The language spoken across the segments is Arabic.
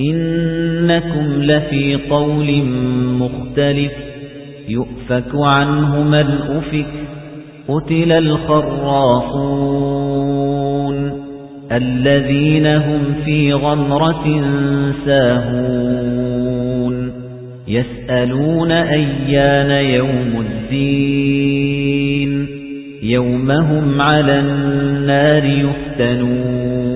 إِنَّكُمْ لَفِي قَوْلٍ مُخْتَلِفٍ يُؤْفَكُ عَنْهُ مَنْ أُفِكَ قُتِلَ الْخَرَّاصُونَ الَّذِينَ هُمْ فِي غَمْرَةٍ سَاهُونَ يَسْأَلُونَ أَيَّانَ يَوْمُ الدِّينِ يَوْمَهُمْ عَلَى النَّارِ يُفْتَنُونَ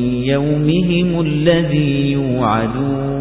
يَوْمِهِمُ الَّذِي يُوعَدُونَ